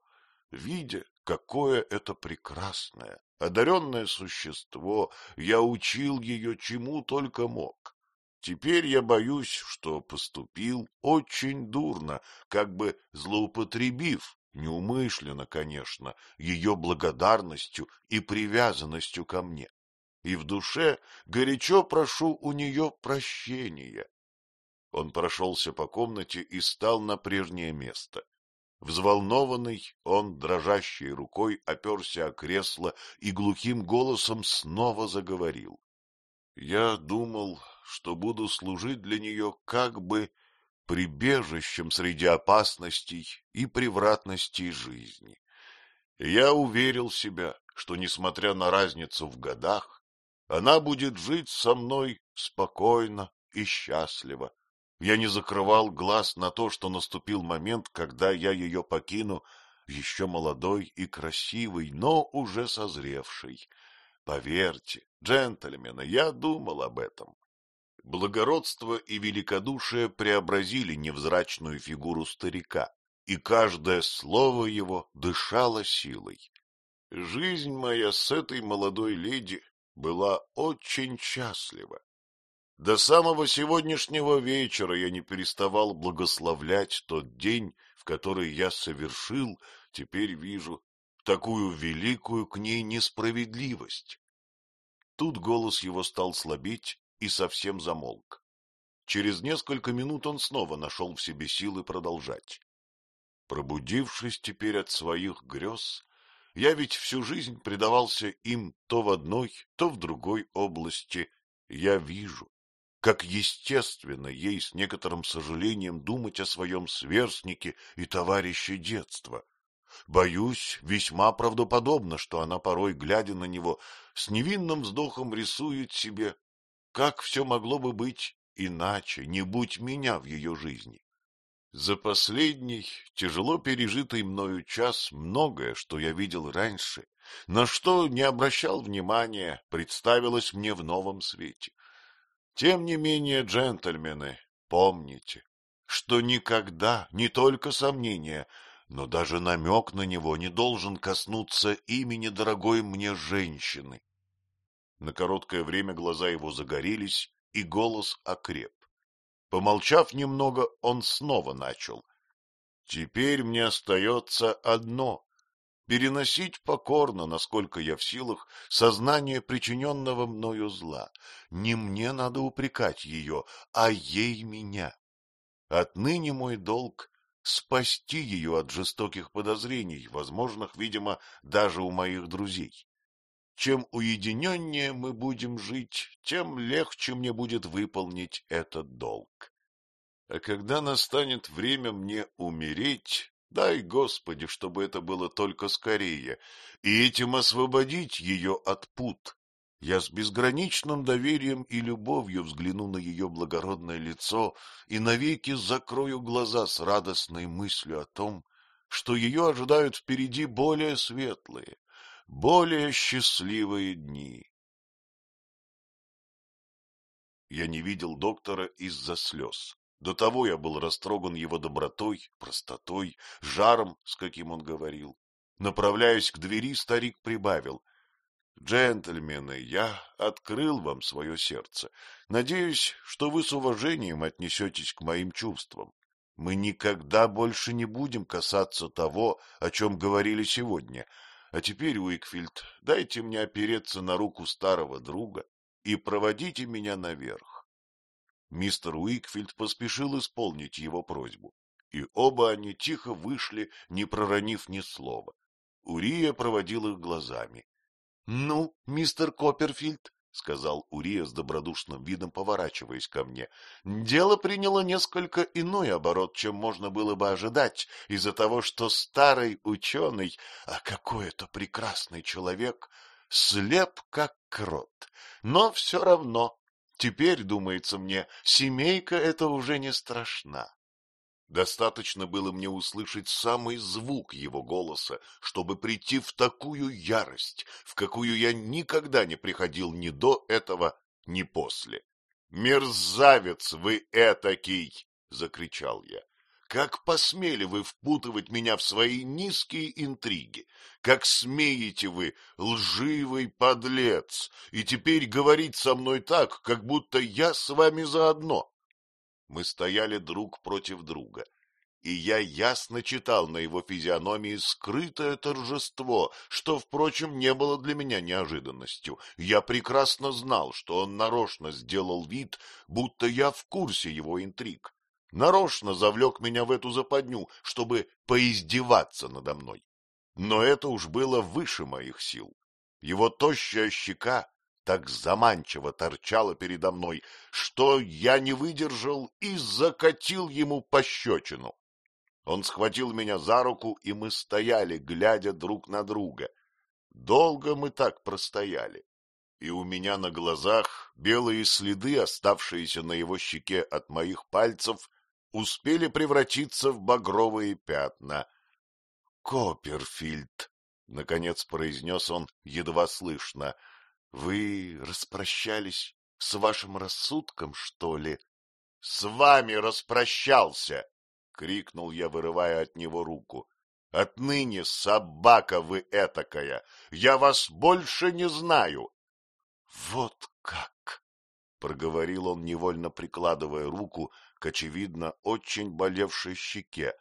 Видя, какое это прекрасное, одаренное существо, я учил ее чему только мог. Теперь я боюсь, что поступил очень дурно, как бы злоупотребив, неумышленно, конечно, ее благодарностью и привязанностью ко мне. И в душе горячо прошу у нее прощения. Он прошелся по комнате и стал на прежнее место. Взволнованный, он дрожащей рукой оперся о кресло и глухим голосом снова заговорил. Я думал, что буду служить для нее как бы прибежищем среди опасностей и превратностей жизни. Я уверил себя, что, несмотря на разницу в годах, она будет жить со мной спокойно и счастливо. Я не закрывал глаз на то, что наступил момент, когда я ее покину, еще молодой и красивый, но уже созревший. Поверьте, джентльмены, я думал об этом. Благородство и великодушие преобразили невзрачную фигуру старика, и каждое слово его дышало силой. Жизнь моя с этой молодой леди была очень счастлива. До самого сегодняшнего вечера я не переставал благословлять тот день, в который я совершил, теперь вижу, такую великую к ней несправедливость. Тут голос его стал слабеть и совсем замолк. Через несколько минут он снова нашел в себе силы продолжать. Пробудившись теперь от своих грез, я ведь всю жизнь предавался им то в одной, то в другой области. Я вижу, как естественно ей с некоторым сожалением думать о своем сверстнике и товарище детства. Боюсь, весьма правдоподобно, что она порой, глядя на него, с невинным вздохом рисует себе, как все могло бы быть иначе, не будь меня в ее жизни. За последний, тяжело пережитый мною час многое, что я видел раньше, на что не обращал внимания, представилось мне в новом свете. Тем не менее, джентльмены, помните, что никогда не только сомнения, но даже намек на него не должен коснуться имени дорогой мне женщины. На короткое время глаза его загорелись, и голос окреп. Помолчав немного, он снова начал. — Теперь мне остается одно переносить покорно, насколько я в силах, сознание причиненного мною зла. Не мне надо упрекать ее, а ей меня. Отныне мой долг — спасти ее от жестоких подозрений, возможных, видимо, даже у моих друзей. Чем уединеннее мы будем жить, тем легче мне будет выполнить этот долг. А когда настанет время мне умереть, Дай, Господи, чтобы это было только скорее, и этим освободить ее от пут. Я с безграничным доверием и любовью взгляну на ее благородное лицо и навеки закрою глаза с радостной мыслью о том, что ее ожидают впереди более светлые, более счастливые дни. Я не видел доктора из-за слез. До того я был растроган его добротой, простотой, жаром, с каким он говорил. Направляясь к двери, старик прибавил. — Джентльмены, я открыл вам свое сердце. Надеюсь, что вы с уважением отнесетесь к моим чувствам. Мы никогда больше не будем касаться того, о чем говорили сегодня. А теперь, Уикфилд, дайте мне опереться на руку старого друга и проводите меня наверх. Мистер Уикфилд поспешил исполнить его просьбу, и оба они тихо вышли, не проронив ни слова. Урия проводил их глазами. — Ну, мистер Копперфильд, — сказал Урия с добродушным видом, поворачиваясь ко мне, — дело приняло несколько иной оборот, чем можно было бы ожидать, из-за того, что старый ученый, а какой это прекрасный человек, слеп как крот. Но все равно Теперь, думается мне, семейка эта уже не страшна. Достаточно было мне услышать самый звук его голоса, чтобы прийти в такую ярость, в какую я никогда не приходил ни до этого, ни после. «Мерзавец вы этакий!» — закричал я. Как посмели вы впутывать меня в свои низкие интриги? Как смеете вы, лживый подлец, и теперь говорить со мной так, как будто я с вами заодно? Мы стояли друг против друга, и я ясно читал на его физиономии скрытое торжество, что, впрочем, не было для меня неожиданностью. Я прекрасно знал, что он нарочно сделал вид, будто я в курсе его интриг нарочно завлек меня в эту западню, чтобы поиздеваться надо мной. Но это уж было выше моих сил. Его тощая щека так заманчиво торчала передо мной, что я не выдержал и закатил ему пощечину. Он схватил меня за руку, и мы стояли, глядя друг на друга. Долго мы так простояли, и у меня на глазах белые следы, оставшиеся на его щеке от моих пальцев, успели превратиться в багровые пятна. — Копперфильд, — наконец произнес он едва слышно, — вы распрощались с вашим рассудком, что ли? — С вами распрощался! — крикнул я, вырывая от него руку. — Отныне собака вы этакая! Я вас больше не знаю! — Вот как! — проговорил он, невольно прикладывая руку к, очевидно, очень болевшей щеке.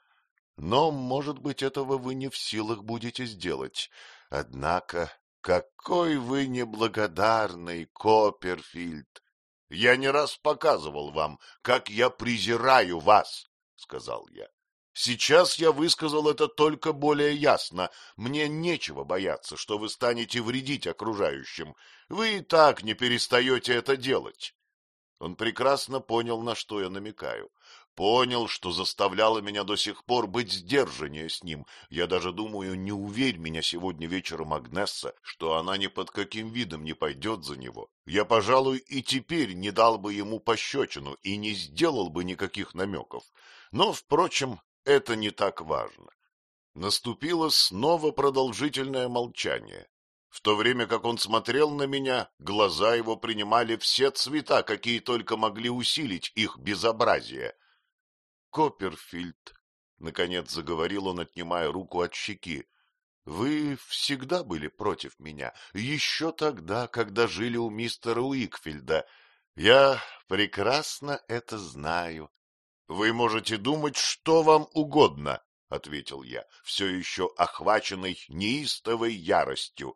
Но, может быть, этого вы не в силах будете сделать. Однако, какой вы неблагодарный, Копперфильд! Я не раз показывал вам, как я презираю вас, — сказал я. Сейчас я высказал это только более ясно. Мне нечего бояться, что вы станете вредить окружающим. Вы и так не перестаете это делать. Он прекрасно понял, на что я намекаю. Понял, что заставляло меня до сих пор быть сдержаннее с ним. Я даже думаю, не уверь меня сегодня вечером Агнесса, что она ни под каким видом не пойдет за него. Я, пожалуй, и теперь не дал бы ему пощечину и не сделал бы никаких намеков. Но, впрочем, это не так важно. Наступило снова продолжительное молчание. В то время как он смотрел на меня, глаза его принимали все цвета, какие только могли усилить их безобразие. — Копперфильд, — наконец заговорил он, отнимая руку от щеки, — вы всегда были против меня, еще тогда, когда жили у мистера Уикфильда. Я прекрасно это знаю. Вы можете думать, что вам угодно, — ответил я, все еще охваченный неистовой яростью.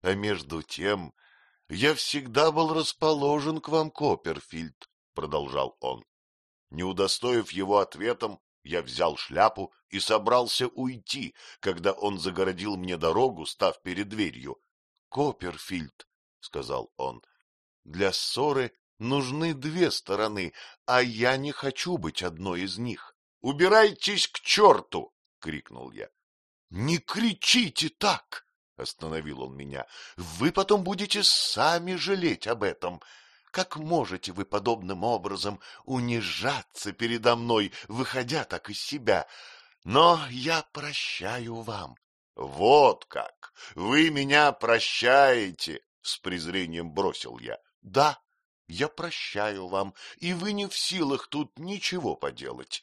А между тем я всегда был расположен к вам, Копперфильд, — продолжал он. Не удостоив его ответом, я взял шляпу и собрался уйти, когда он загородил мне дорогу, став перед дверью. — Копперфильд, — сказал он, — для ссоры нужны две стороны, а я не хочу быть одной из них. — Убирайтесь к черту! — крикнул я. — Не кричите так! Остановил он меня. Вы потом будете сами жалеть об этом. Как можете вы подобным образом унижаться передо мной, выходя так из себя? Но я прощаю вам. Вот как! Вы меня прощаете! С презрением бросил я. Да, я прощаю вам, и вы не в силах тут ничего поделать.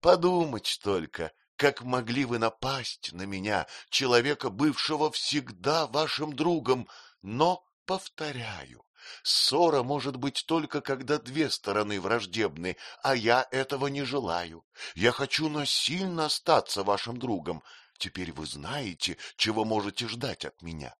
Подумать только, как могли вы напасть на меня, человека, бывшего всегда вашим другом? Но, повторяю, ссора может быть только, когда две стороны враждебны, а я этого не желаю. Я хочу насильно остаться вашим другом. Теперь вы знаете, чего можете ждать от меня.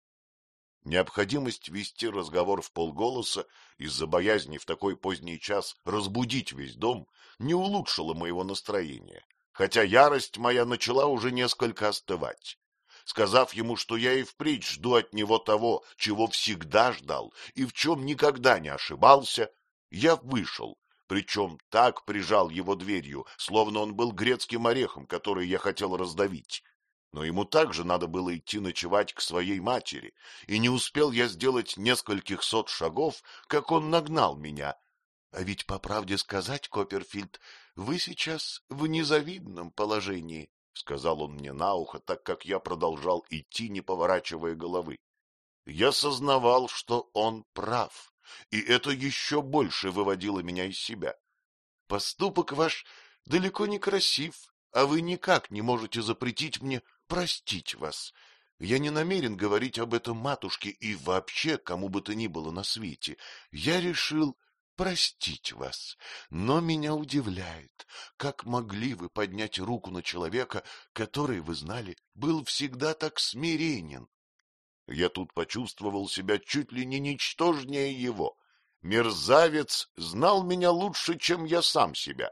Необходимость вести разговор в полголоса из-за боязни в такой поздний час разбудить весь дом не улучшила моего настроения хотя ярость моя начала уже несколько остывать. Сказав ему, что я и впредь жду от него того, чего всегда ждал и в чем никогда не ошибался, я вышел, причем так прижал его дверью, словно он был грецким орехом, который я хотел раздавить. Но ему также надо было идти ночевать к своей матери, и не успел я сделать нескольких сот шагов, как он нагнал меня. А ведь, по правде сказать, Копперфильд, вы сейчас в незавидном положении, — сказал он мне на ухо, так как я продолжал идти, не поворачивая головы. Я сознавал, что он прав, и это еще больше выводило меня из себя. Поступок ваш далеко не красив, а вы никак не можете запретить мне простить вас. Я не намерен говорить об этом матушке и вообще кому бы то ни было на свете. Я решил простить вас, но меня удивляет, как могли вы поднять руку на человека, который, вы знали, был всегда так смиренен. Я тут почувствовал себя чуть ли не ничтожнее его. Мерзавец знал меня лучше, чем я сам себя.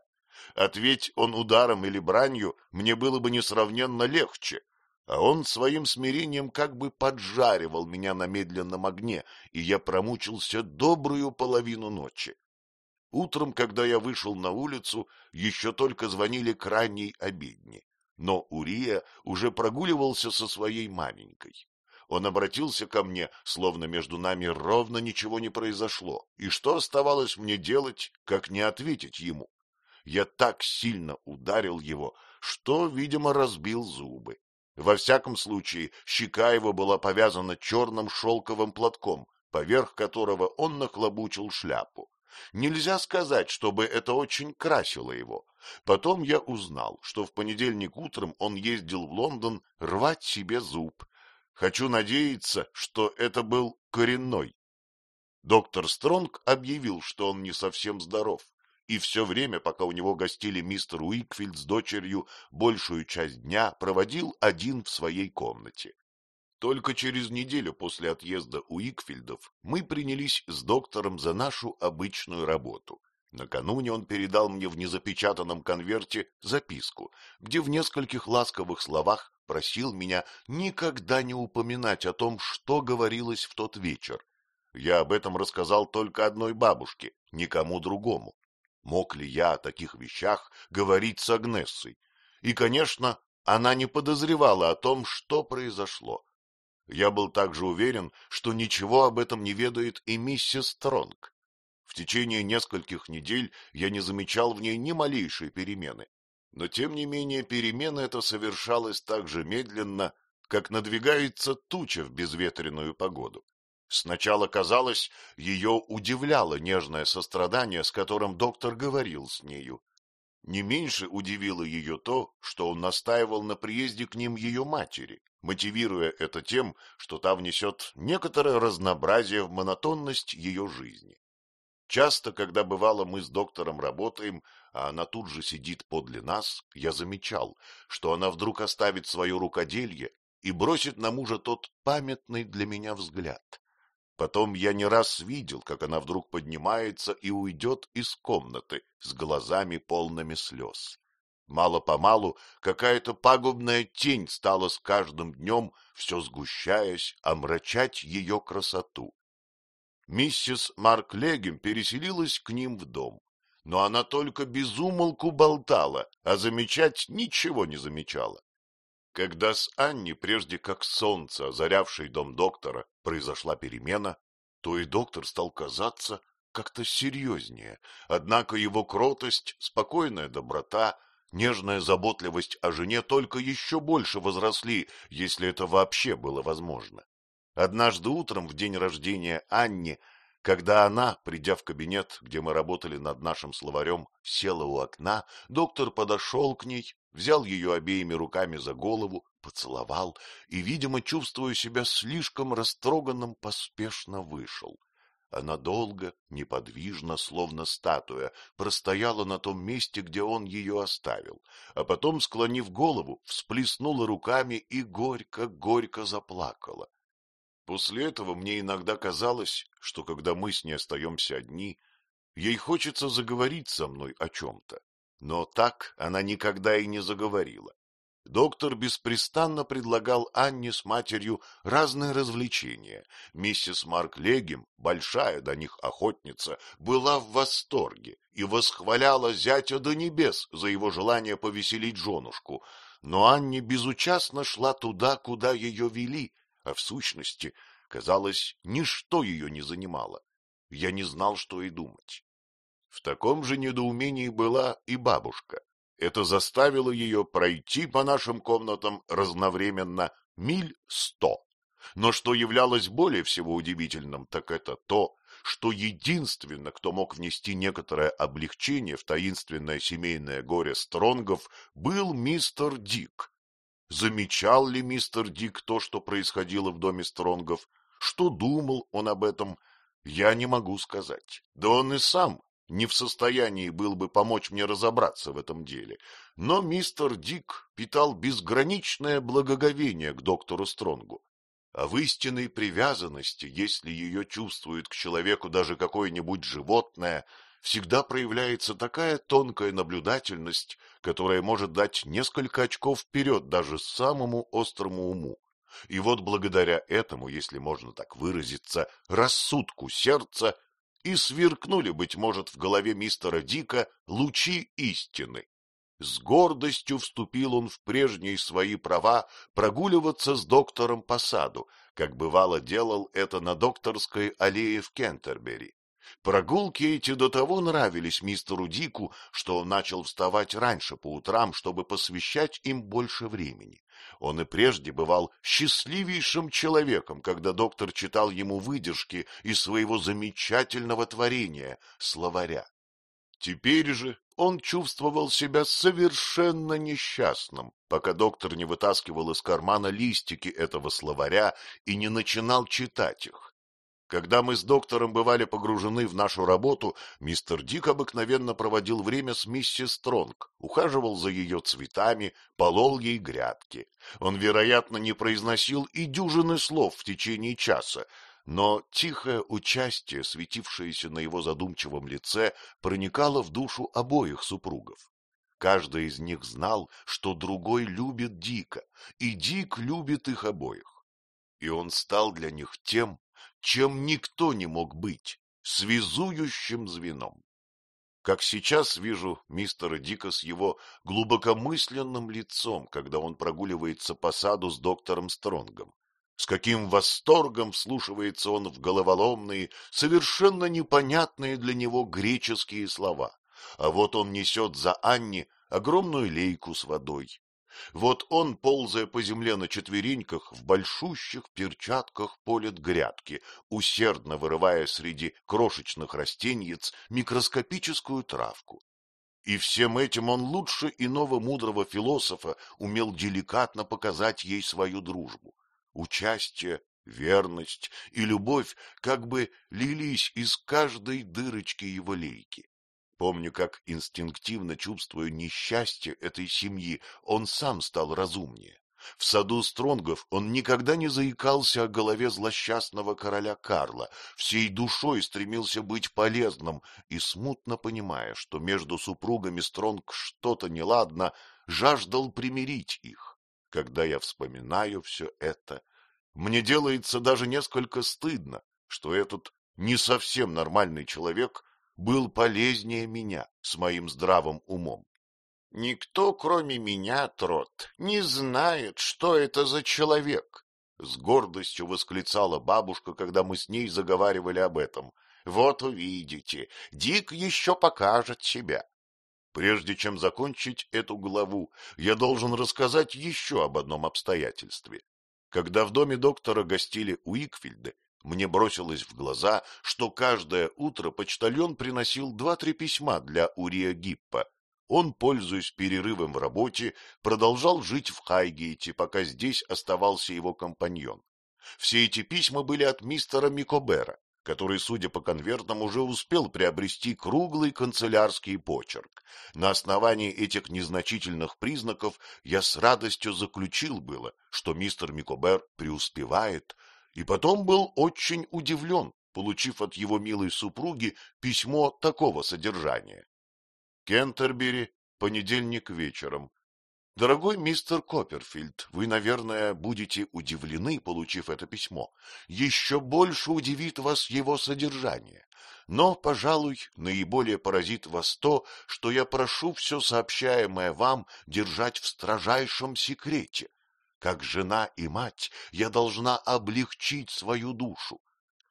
Ответь он ударом или бранью, мне было бы несравненно легче а он своим смирением как бы поджаривал меня на медленном огне, и я промучился добрую половину ночи. Утром, когда я вышел на улицу, еще только звонили к ранней обедне, но Урия уже прогуливался со своей маменькой. Он обратился ко мне, словно между нами ровно ничего не произошло, и что оставалось мне делать, как не ответить ему? Я так сильно ударил его, что, видимо, разбил зубы. Во всяком случае, щека его была повязана черным шелковым платком, поверх которого он нахлобучил шляпу. Нельзя сказать, чтобы это очень красило его. Потом я узнал, что в понедельник утром он ездил в Лондон рвать себе зуб. Хочу надеяться, что это был коренной. Доктор Стронг объявил, что он не совсем здоров, и все время, пока у него гостили мистер Уикфилд с дочерью, большую часть дня проводил один в своей комнате. Только через неделю после отъезда Уикфилдов мы принялись с доктором за нашу обычную работу. Накануне он передал мне в незапечатанном конверте записку, где в нескольких ласковых словах просил меня никогда не упоминать о том, что говорилось в тот вечер. Я об этом рассказал только одной бабушке, никому другому. Мог ли я о таких вещах говорить с Агнессой? И, конечно, она не подозревала о том, что произошло. Я был также уверен, что ничего об этом не ведает и миссис Стронг. В течение нескольких недель я не замечал в ней ни малейшей перемены. Но, тем не менее, перемена эта совершалась так же медленно, как надвигается туча в безветренную погоду. Сначала казалось, ее удивляло нежное сострадание, с которым доктор говорил с нею. Не меньше удивило ее то, что он настаивал на приезде к ним ее матери, мотивируя это тем, что та внесет некоторое разнообразие в монотонность ее жизни. Часто, когда бывало мы с доктором работаем, а она тут же сидит подле нас, я замечал, что она вдруг оставит свое рукоделье и бросит на мужа тот памятный для меня взгляд. Потом я не раз видел, как она вдруг поднимается и уйдет из комнаты с глазами полными слез. Мало-помалу какая-то пагубная тень стала с каждым днем, все сгущаясь, омрачать ее красоту. Миссис Марк Легем переселилась к ним в дом, но она только безумолку болтала, а замечать ничего не замечала. Когда с Анни, прежде как солнце, озарявший дом доктора, произошла перемена, то и доктор стал казаться как-то серьезнее, однако его кротость, спокойная доброта, нежная заботливость о жене только еще больше возросли, если это вообще было возможно. Однажды утром, в день рождения Анни, когда она, придя в кабинет, где мы работали над нашим словарем, села у окна, доктор подошел к ней, взял ее обеими руками за голову, поцеловал и, видимо, чувствуя себя слишком растроганным, поспешно вышел. Она долго, неподвижно, словно статуя, простояла на том месте, где он ее оставил, а потом, склонив голову, всплеснула руками и горько-горько заплакала. После этого мне иногда казалось, что когда мы с ней остаемся одни, ей хочется заговорить со мной о чем-то. Но так она никогда и не заговорила. Доктор беспрестанно предлагал Анне с матерью разные развлечения. Миссис Марк Легим, большая до них охотница, была в восторге и восхваляла зятя до небес за его желание повеселить женушку. Но Анне безучастно шла туда, куда ее вели, а в сущности, казалось, ничто ее не занимало. Я не знал, что и думать. В таком же недоумении была и бабушка. Это заставило ее пройти по нашим комнатам разновременно миль сто. Но что являлось более всего удивительным, так это то, что единственно, кто мог внести некоторое облегчение в таинственное семейное горе Стронгов, был мистер Дик. Замечал ли мистер Дик то, что происходило в доме Стронгов? Что думал он об этом? Я не могу сказать. Да он и сам не в состоянии был бы помочь мне разобраться в этом деле. Но мистер Дик питал безграничное благоговение к доктору Стронгу. А в истинной привязанности, если ее чувствует к человеку даже какое-нибудь животное, всегда проявляется такая тонкая наблюдательность, которая может дать несколько очков вперед даже самому острому уму. И вот благодаря этому, если можно так выразиться, рассудку сердца, и сверкнули, быть может, в голове мистера Дика лучи истины. С гордостью вступил он в прежние свои права прогуливаться с доктором по саду, как бывало делал это на докторской аллее в Кентербери. Прогулки эти до того нравились мистеру Дику, что он начал вставать раньше по утрам, чтобы посвящать им больше времени. Он и прежде бывал счастливейшим человеком, когда доктор читал ему выдержки из своего замечательного творения — словаря. Теперь же он чувствовал себя совершенно несчастным, пока доктор не вытаскивал из кармана листики этого словаря и не начинал читать их. Когда мы с доктором бывали погружены в нашу работу, мистер Дик обыкновенно проводил время с миссис Стронг, ухаживал за ее цветами, полол ей грядки. Он, вероятно, не произносил и дюжины слов в течение часа, но тихое участие, светившееся на его задумчивом лице, проникало в душу обоих супругов. Каждый из них знал, что другой любит Дика, и Дик любит их обоих. И он стал для них тем, чем никто не мог быть, связующим звеном. Как сейчас вижу мистера Дика с его глубокомысленным лицом, когда он прогуливается по саду с доктором Стронгом. С каким восторгом вслушивается он в головоломные, совершенно непонятные для него греческие слова. А вот он несет за Анни огромную лейку с водой, вот он, ползая по земле на четвереньках, в большущих перчатках полет грядки, усердно вырывая среди крошечных растеньиц микроскопическую травку. И всем этим он лучше иного мудрого философа умел деликатно показать ей свою дружбу. Участие, верность и любовь как бы лились из каждой дырочки его лейки. Помню, как инстинктивно чувствуя несчастье этой семьи, он сам стал разумнее. В саду Стронгов он никогда не заикался о голове злосчастного короля Карла, всей душой стремился быть полезным и, смутно понимая, что между супругами Стронг что-то неладно, жаждал примирить их. Когда я вспоминаю все это, мне делается даже несколько стыдно, что этот не совсем нормальный человек был полезнее меня с моим здравым умом. Никто, кроме меня, Трот, не знает, что это за человек. С гордостью восклицала бабушка, когда мы с ней заговаривали об этом. Вот увидите, Дик еще покажет себя. Прежде чем закончить эту главу, я должен рассказать еще об одном обстоятельстве. Когда в доме доктора гостили Уикфильды, мне бросилось в глаза, что каждое утро почтальон приносил два-три письма для Урия Гиппа. Он, пользуясь перерывом в работе, продолжал жить в Хайгейте, пока здесь оставался его компаньон. Все эти письма были от мистера Микобера, который, судя по конвертам, уже успел приобрести круглый канцелярский почерк. На основании этих незначительных признаков я с радостью заключил было, что мистер Микобер преуспевает, и потом был очень удивлен, получив от его милой супруги письмо такого содержания. Кентербери, понедельник вечером. Дорогой мистер Копперфильд, вы, наверное, будете удивлены, получив это письмо. Еще больше удивит вас его содержание. Но, пожалуй, наиболее поразит вас то, что я прошу все сообщаемое вам держать в строжайшем секрете. Как жена и мать я должна облегчить свою душу.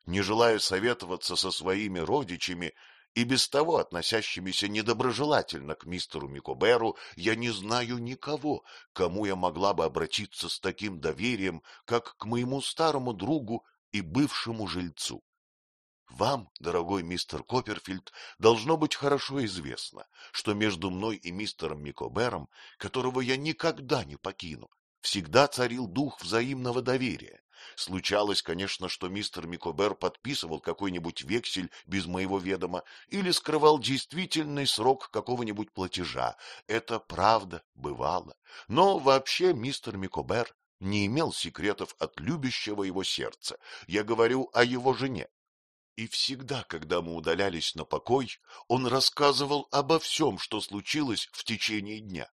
Не желая советоваться со своими родичами и без того относящимися недоброжелательно к мистеру Микоберу, я не знаю никого, кому я могла бы обратиться с таким доверием, как к моему старому другу и бывшему жильцу. Вам, дорогой мистер Копперфильд, должно быть хорошо известно, что между мной и мистером Микобером, которого я никогда не покину, всегда царил дух взаимного доверия. Случалось, конечно, что мистер Микобер подписывал какой-нибудь вексель без моего ведома или скрывал действительный срок какого-нибудь платежа. Это правда, бывало. Но вообще мистер Микобер не имел секретов от любящего его сердца. Я говорю о его жене. И всегда, когда мы удалялись на покой, он рассказывал обо всем, что случилось в течение дня.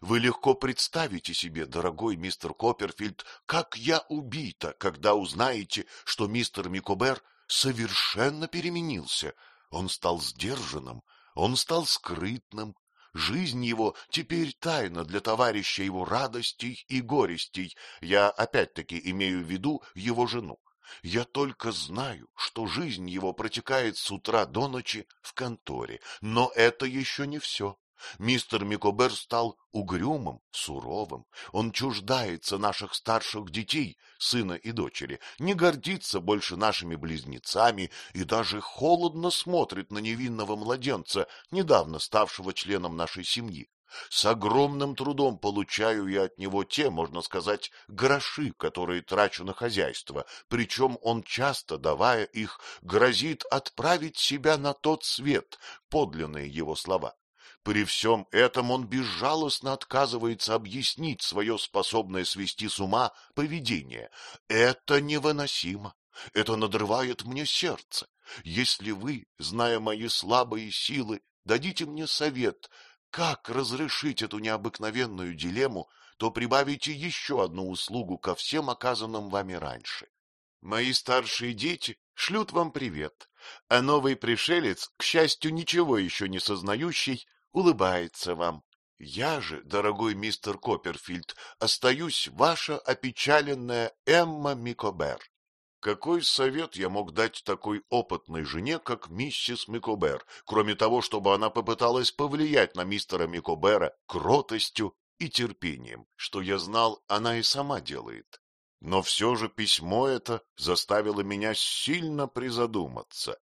Вы легко представите себе, дорогой мистер Копперфильд, как я убита, когда узнаете, что мистер Микобер совершенно переменился. Он стал сдержанным, он стал скрытным. Жизнь его теперь тайна для товарища его радостей и горестей. Я опять-таки имею в виду его жену. Я только знаю, что жизнь его протекает с утра до ночи в конторе, но это еще не все. Мистер Микобер стал угрюмым, суровым. Он чуждается наших старших детей, сына и дочери, не гордится больше нашими близнецами и даже холодно смотрит на невинного младенца, недавно ставшего членом нашей семьи. С огромным трудом получаю я от него те, можно сказать, гроши, которые трачу на хозяйство, причем он часто, давая их, грозит отправить себя на тот свет, подлинные его слова. При всем этом он безжалостно отказывается объяснить свое способное свести с ума поведение. Это невыносимо. Это надрывает мне сердце. Если вы, зная мои слабые силы, дадите мне совет, как разрешить эту необыкновенную дилемму, то прибавите еще одну услугу ко всем оказанным вами раньше. Мои старшие дети шлют вам привет, а новый пришелец, к счастью, ничего еще не сознающий, улыбается вам. Я же, дорогой мистер Копперфильд, остаюсь ваша опечаленная Эмма Микобер. Какой совет я мог дать такой опытной жене, как миссис Микобер, кроме того, чтобы она попыталась повлиять на мистера Микобера кротостью и терпением, что я знал, она и сама делает. Но все же письмо это заставило меня сильно призадуматься.